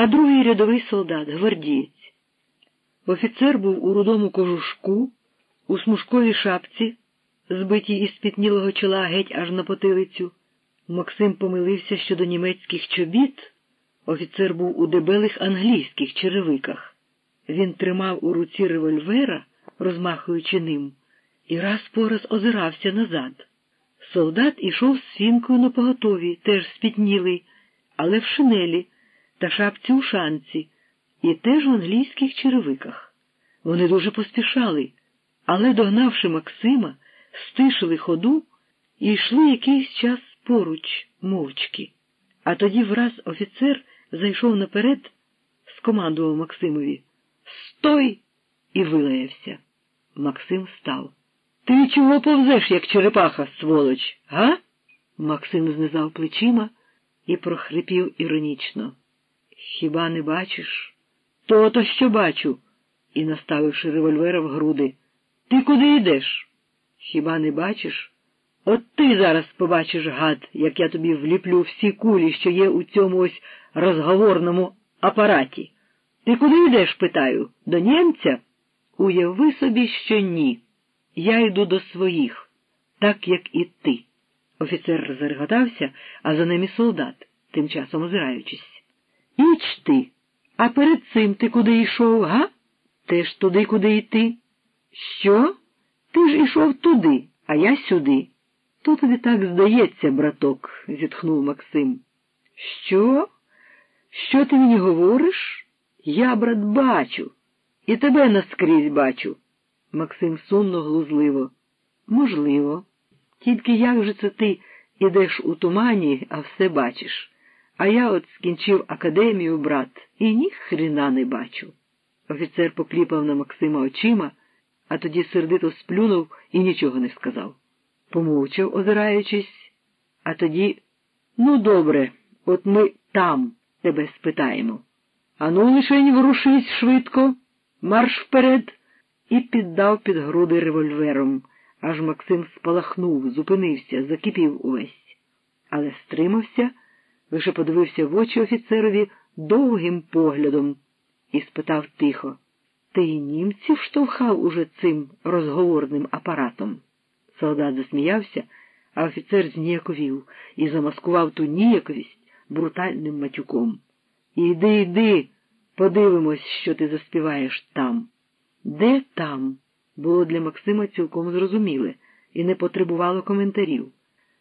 а другий рядовий солдат, гвардієць. Офіцер був у рудому кожушку, у смужковій шапці, збитій із спітнілого чола геть аж на потилицю. Максим помилився щодо німецьких чобіт. Офіцер був у дебелих англійських черевиках. Він тримав у руці револьвера, розмахуючи ним, і раз по раз озирався назад. Солдат ішов з фінкою на поготові, теж спітнілий, але в шинелі та шапці у шанці, і теж в англійських черевиках. Вони дуже поспішали, але, догнавши Максима, стишили ходу і йшли якийсь час поруч, мовчки. А тоді враз офіцер зайшов наперед, скомандував Максимові Стой! і вилаявся. Максим став. Ти чого повзеш, як черепаха, сволоч, га? Максим знизав плечима і прохрипів іронічно. Хіба не бачиш? То-то що бачу, і, наставивши револьвера в груди. Ти куди йдеш? Хіба не бачиш? От ти зараз побачиш, гад, як я тобі вліплю всі кулі, що є у цьому ось розговорному апараті. Ти куди йдеш, питаю? До німця? Уяви собі, що ні. Я йду до своїх, так як і ти. Офіцер зареготався, а за ним і солдат, тим часом озираючись. Іч ти, а перед цим ти куди йшов, га? Теж туди, куди йти. Що? Ти ж ішов туди, а я сюди. То тобі так здається, браток, зітхнув Максим. Що? Що ти мені говориш? Я, брат, бачу, і тебе наскрізь бачу. Максим сумно глузливо. Можливо. Тільки як же це ти ідеш у тумані, а все бачиш? А я от скінчив академію, брат, і ні хрена не бачу. Офіцер покліпав на Максима очима, а тоді сердито сплюнув і нічого не сказав. Помовчав, озираючись, а тоді, ну, добре, от ми там тебе спитаємо. Ану, лишень ворушись швидко, марш вперед, і піддав під груди револьвером. Аж Максим спалахнув, зупинився, закипів увесь, але стримався, лише подивився в очі офіцерові довгим поглядом і спитав тихо Ти й німців штовхав уже цим розговорним апаратом? Солдат засміявся, а офіцер зніяковів і замаскував ту ніяковість брутальним матюком. Іди, йди, подивимось, що ти заспіваєш там. Де там? було для Максима цілком зрозуміле і не потребувало коментарів.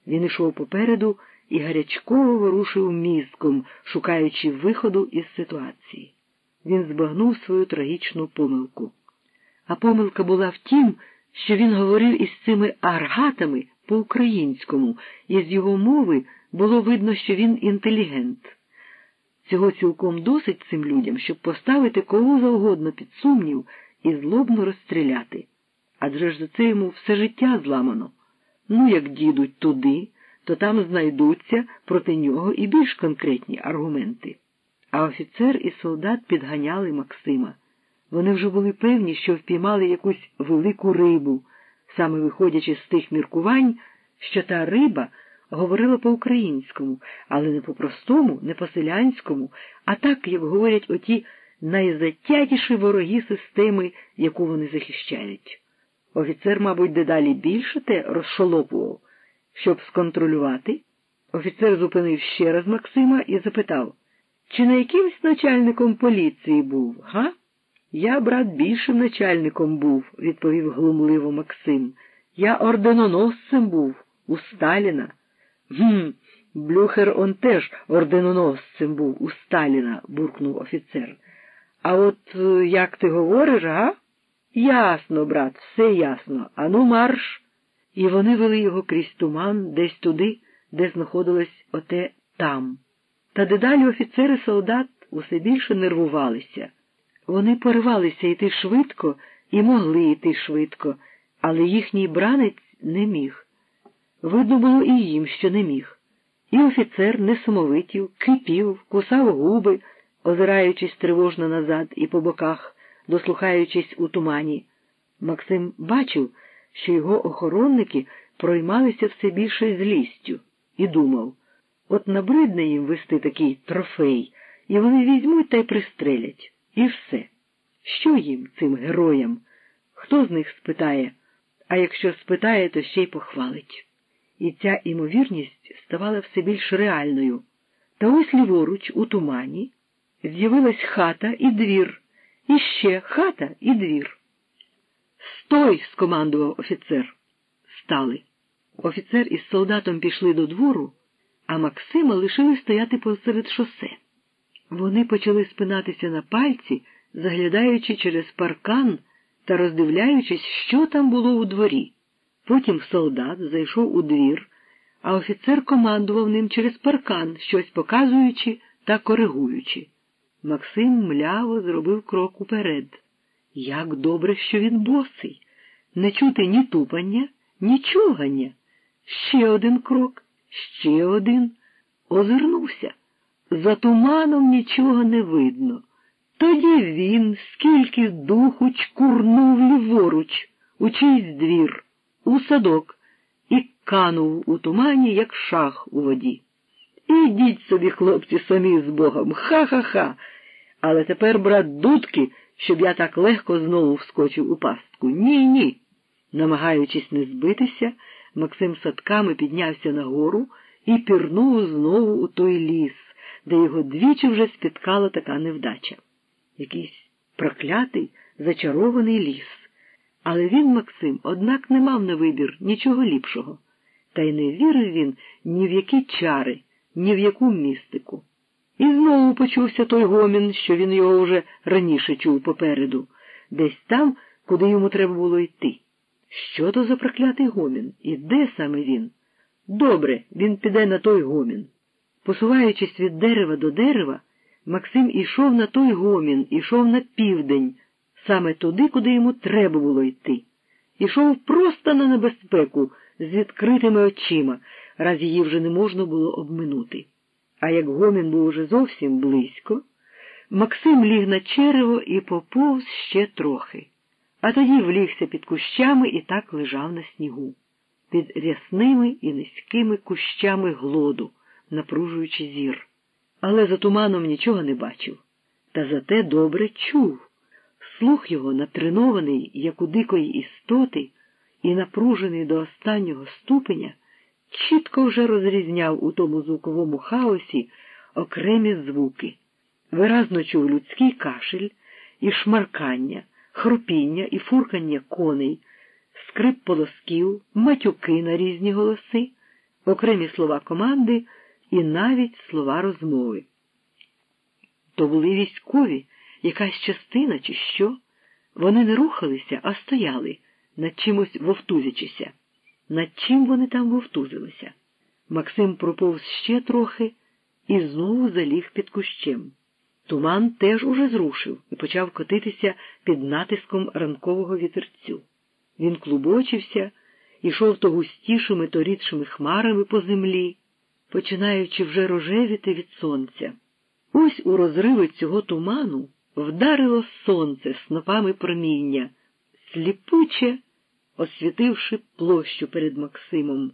Він йшов попереду і гарячково ворушив мізком, шукаючи виходу із ситуації. Він збагнув свою трагічну помилку. А помилка була в тім, що він говорив із цими аргатами по-українському, і з його мови було видно, що він інтелігент. Цього цілком досить цим людям, щоб поставити кого завгодно під сумнів і злобно розстріляти. Адже ж за це йому все життя зламано. Ну, як дідуть туди, то там знайдуться проти нього і більш конкретні аргументи. А офіцер і солдат підганяли Максима. Вони вже були певні, що впіймали якусь велику рибу, саме виходячи з тих міркувань, що та риба говорила по-українському, але не по-простому, не по-селянському, а так, як говорять оті найзатятіші вороги системи, яку вони захищають. Офіцер, мабуть, дедалі більше те розшолопував, щоб сконтролювати. Офіцер зупинив ще раз Максима і запитав, чи не якимсь начальником поліції був, га? Я, брат, більшим начальником був, відповів глумливо Максим. Я орденоносцем був у Сталіна. Гм, Блюхер он теж орденоносцем був у Сталіна, буркнув офіцер. А от е, як ти говориш, га? Ясно, брат, все ясно. Ану, марш. І вони вели його крізь туман десь туди, де знаходилось оте там. Та дедалі офіцери солдат усе більше нервувалися. Вони поривалися йти швидко і могли йти швидко, але їхній бранець не міг. Видно було і їм, що не міг. І офіцер несамовитів, кипів, кусав губи, озираючись тривожно назад і по боках, дослухаючись у тумані. Максим бачив, що його охоронники проймалися все більше злістю, і думав от набридне їм вести такий трофей і вони візьмуть та й пристрелять. І все. Що їм, цим героям? Хто з них спитає, а якщо спитає, то ще й похвалить. І ця імовірність ставала все більш реальною. Та ось ліворуч, у тумані, з'явилась хата і двір, і ще хата і двір. Стой! скомандував офіцер. Стали. Офіцер із солдатом пішли до двору, а Максима лишили стояти посеред шосе. Вони почали спинатися на пальці, заглядаючи через паркан та роздивляючись, що там було у дворі. Потім солдат зайшов у двір, а офіцер командував ним через паркан, щось показуючи та коригуючи. Максим мляво зробив крок уперед. Як добре, що він босий, не чути ні тупання, ні чугання. Ще один крок, ще один. Озирнувся. За туманом нічого не видно. Тоді він, скільки духу чкурнув ліворуч, у чийсь двір, у садок, і канув у тумані, як шах у воді. Ідіть собі, хлопці, самі з Богом, ха-ха-ха. Але тепер, брат, дудки, щоб я так легко знову вскочив у пастку. Ні, ні. Намагаючись не збитися, Максим садками піднявся нагору і пірнув знову у той ліс, де його двічі вже спіткала така невдача. Якийсь проклятий, зачарований ліс. Але він, Максим, однак не мав на вибір нічого ліпшого, та й не вірив він ні в які чари, ні в яку містику. І знову почувся той гомін, що він його вже раніше чув попереду, десь там, куди йому треба було йти. Що то за проклятий гомін? І де саме він? Добре, він піде на той гомін. Посуваючись від дерева до дерева, Максим ішов на той гомін, ішов на південь, саме туди, куди йому треба було йти. Ішов просто на небезпеку з відкритими очима, раз її вже не можна було обминути. А як гомін був уже зовсім близько, Максим ліг на черево і поповз ще трохи, а тоді влігся під кущами і так лежав на снігу, під рясними і низькими кущами глоду, напружуючи зір. Але за туманом нічого не бачив, та зате добре чув. Слух його, натренований, як у дикої істоти, і напружений до останнього ступеня, чітко вже розрізняв у тому звуковому хаосі окремі звуки, виразно чув людський кашель і шмаркання, хрупіння і фуркання коней, скрип полосків, матюки на різні голоси, окремі слова команди і навіть слова розмови. То були військові, якась частина, чи що? Вони не рухалися, а стояли, над чимось вовтузячися. Над чим вони там вовтузилися? Максим проповз ще трохи і знову заліг під кущем. Туман теж уже зрушив і почав котитися під натиском ранкового вітерцю. Він клубочився, ішов то густішими, то рідшими хмарами по землі, починаючи вже рожевіти від сонця. Ось у розриви цього туману вдарило сонце снопами проміння, сліпуче освітивши площу перед Максимом.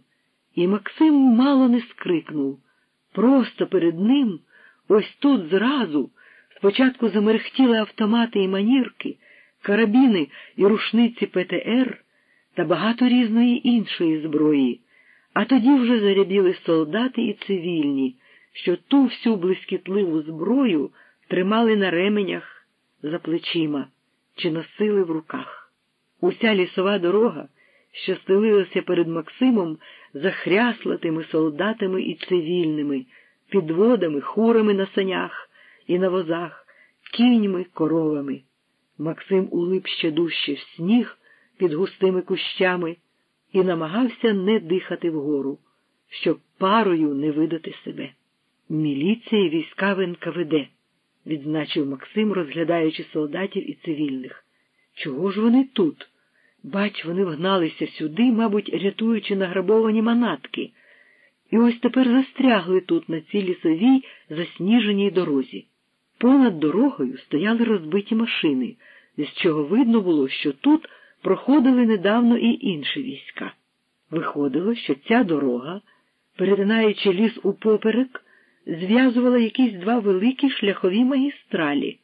І Максим мало не скрикнув. Просто перед ним, ось тут зразу, спочатку замерехтіли автомати і манірки, карабіни і рушниці ПТР та багато різної іншої зброї, а тоді вже зарябіли солдати і цивільні, що ту всю блискітливу зброю тримали на ременях за плечима чи носили в руках. Уся лісова дорога, що стелилася перед Максимом захряслатими солдатами і цивільними, підводами, хурами на санях і на возах, кіньми, коровами. Максим улип ще дужче в сніг під густими кущами і намагався не дихати вгору, щоб парою не видати себе. Міліція війська в НКВД, відзначив Максим, розглядаючи солдатів і цивільних. Чого ж вони тут? Бач, вони вгналися сюди, мабуть, рятуючи награбовані манатки, і ось тепер застрягли тут, на цій лісовій засніженій дорозі. Понад дорогою стояли розбиті машини, з чого видно було, що тут проходили недавно і інші війська. Виходило, що ця дорога, перетинаючи ліс упоперек, зв'язувала якісь два великі шляхові магістралі.